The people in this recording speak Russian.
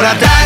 города